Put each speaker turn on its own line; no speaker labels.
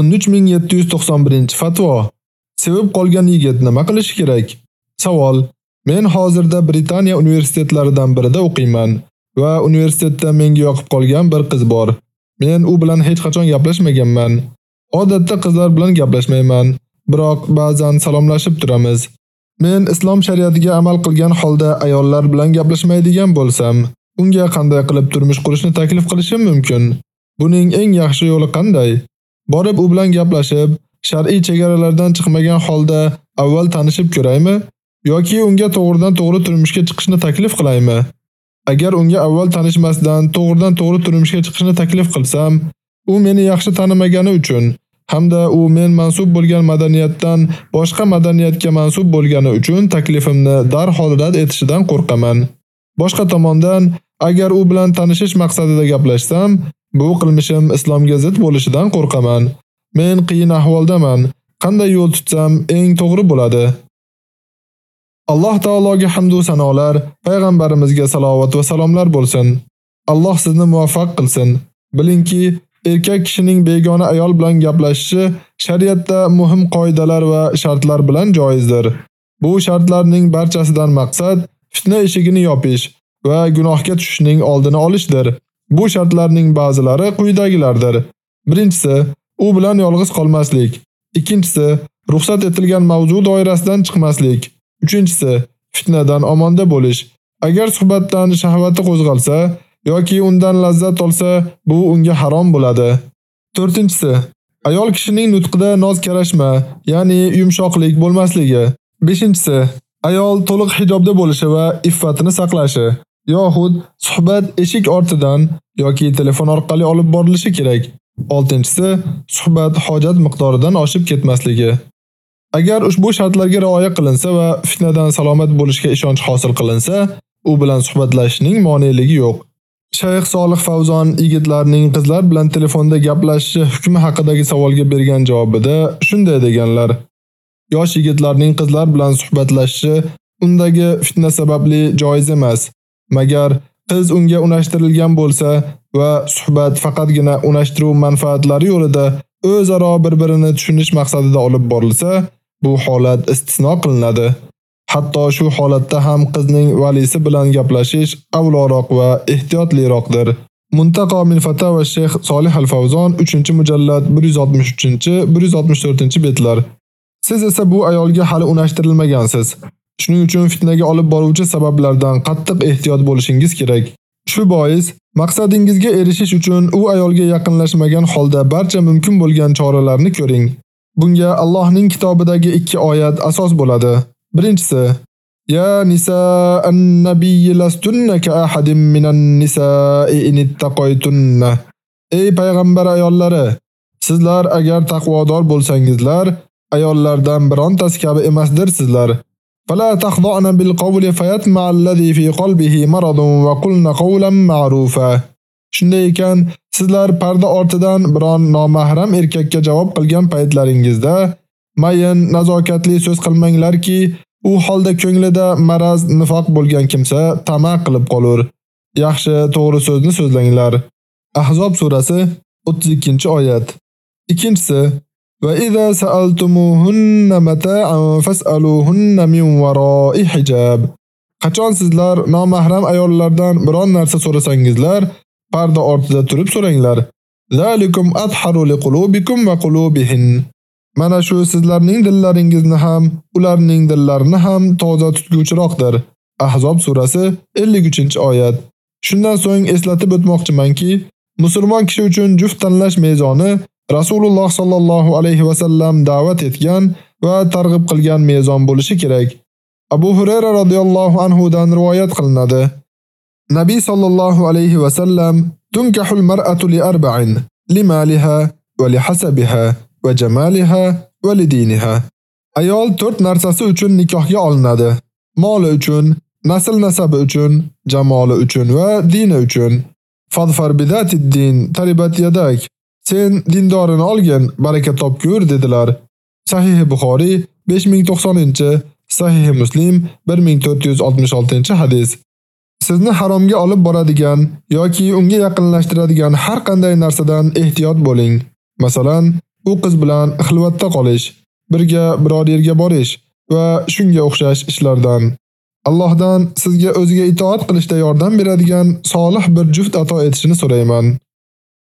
13791-fatvo. Sevib qolgan yigit nima qilishi kerak? Savol: Men hozirda Britaniya universitetlaridan birida o'qiyman va universitetda menga yoqib qolgan bir qiz bor. Men u bilan hech qachon gaplashmaganman. Odatda qizlar bilan gaplashmayman, biroq ba'zan salomlashib turamiz. Men islom shariatiga amal qilgan holda ayollar bilan gaplashmaydigan bo'lsam, unga qanday qilib turmush qurishni taklif qilishim mumkin? Buning eng yaxshi yo'li qanday? Borib u bilan gaplashib, shar'iy chegaralardan chiqmagan holda avval tanishib ko'raymi yoki unga to'g'ridan-to'g'ri turmushga chiqishni taklif qilaymi? Agar unga avval tanishmasdan to'g'ridan-to'g'ri turmushga chiqishni taklif qilsam, u meni yaxshi tanimagani uchun hamda u men mansub bo'lgan madaniyatdan boshqa madaniyatga mansub bo'lgani uchun taklifimni darhol rad etishidan qo'rqaman. Boshqa tomondan, agar u bilan tanishish maqsadida gaplashsam, bu qilmishim islomga zid bo'lishidan qo'rqaman. Men qiyin ahvoldaman. Qanday yo'l tutsam eng to'g'ri bo'ladi? Alloh taologa hamd va sanolar, payg'ambarimizga salovat va salomlar bo'lsin. Alloh sizni muvaffaq qilsin. Bilingki, erkak kishining begona ayol bilan gaplashishi shariatda muhim qoidalar va shartlar bilan joizdir. Bu shartlarning barchasidan maqsad fitna eshigini yopish va gunohga tushishning oldini olishdir. Bu shartlarning ba'zilari quyidagilardir. Birinchisi, u bilan yolg'iz qolmaslik. Ikkinchisi, ruxsat etilgan mavzu doirasidan chiqmaslik. Uchinchisi, fitnadan omonda bo'lish. Agar suhbatdan shahvati qo'zg'alsa yoki undan lazzat olsa, bu unga harom bo'ladi. To'rtinchisi, ayol kishining nutqida noz karashma, ya'ni yumshoqlik bo'lmasligi. Beshinchisi, ayol to'liq hijobda bo'lishi va iffatini saqlashi. Yoxud suhbat eshik ortidan yoki telefon orqali olib borilishi kerak. 6-si suhbat hojat miqdoridan oshib ketmasligi. Agar ushbu shartlarga rioya qilinsa va fitnadan salomat bo'lishga ishonch hosil qilinsa, u bilan suhbatlashishning moneligi yo'q. Shayx Solih Favzon yigitlarning qizlar bilan telefonda gaplashishi hukmi haqidagi savolga bergan javobida shunday deganlar: Yosh yigitlarning qizlar bilan suhbatlashishi undagi fitna sababli joiz emas. Magar qiz unga unashtirilgan bo'lsa va suhbat faqatgina unashtiruv manfaatlari yo'lida o'zaro bir-birini tushunish maqsadida olib borilsa, bu holat istisno qilinadi. Hatto shu holatda ham qizning valisi bilan gaplashish avloroq va ehtiyotliroqdir. Muntaqo min fatava Sheyx Solih al-Fawzon 3-mujallad 163-164-betlar. Siz esa bu ayolga hali unashtirilmagansiz. Shuning uchun fitnaga olib boruvchi sabablardan qattiq ehtiyot bo'lishingiz kerak. Shu bois maqsadingizga erishish uchun u ayolga yaqinlashmagan holda barcha mumkin bo'lgan choralarni ko'ring. Bunga Allohning kitobidagi ikki oyat asos bo'ladi. Birinchisi: Ya nisa an-nabiy lastunna ka ahadin minan nisa'i in ittaqaytunna. Ey payg'ambar ayollari, sizlar agar taqvodor bo'lsangizlar, ayollardan birontasi kabi emasdirsizlar. فلا تخضعن بالقول فيطمع الذي في قلبه مرض وقلن قولا معروفا Shunday ekan, sizlar parda ortidan biron nomahram erkakka javob qilgan paytlaringizda mayin nazokatli so'z qilmanglarki, u holda ko'nglida maraz, nifoq bo'lgan kimsa tama qilib qolur. Yaxshi, to'g'ri so'zni so'zlanglar. Ahzob surasi 32-oyat. Ikkinchisi, وإذا سألتموهن متاعا فاسألوهن من وراء حجاب Qachon sizlar nomahram ayollardan biron narsa so'rasangizlar, parda ortida turib so'ranglar. Zalikum atharu liqulubikum va qulubihin. Mana shu sizlarning dillaringizni ham, ularning dillarini ham toza tutguvchiroqdir. Ahzob surasi 53-oyat. Shundan so'ng eslatib o'tmoqchimanki, musulmon kishi uchun juft tanlash mezoni Rasululloh sallallohu alayhi va sallam da'vat etgan va targ'ib qilgan mezon bo'lishi kerak. Abu Hurayra radhiyallohu anhu dan rivoyat qilinadi. Nabiy sallallohu alayhi va sallam tunkahul mar'atu li arba'in: limaliha va lihasabiha va jamaliha va lidiniha. Ayol 4 narsasi uchun nikohga olinadi. Moli uchun, nasl nasabi uchun, jamoli uchun va dini uchun. Fadfar bidatid din taribat yadak. Sen dindorini olgin, baraka topgur dedilar. Sahih Buxoriy 5090-chi, Sahih Muslim 1466-hadis. Sizni haromga olib boradigan yoki unga yaqinlashtiradigan har qanday narsadan ehtiyot bo'ling. Masalan, u qiz bilan xilvatda qolish, birga biror yerga borish va shunga o'xshash ishlardan. Allohdan sizga o'ziga itoat qilishda yordam beradigan solih bir juft ato etishini so'rayman.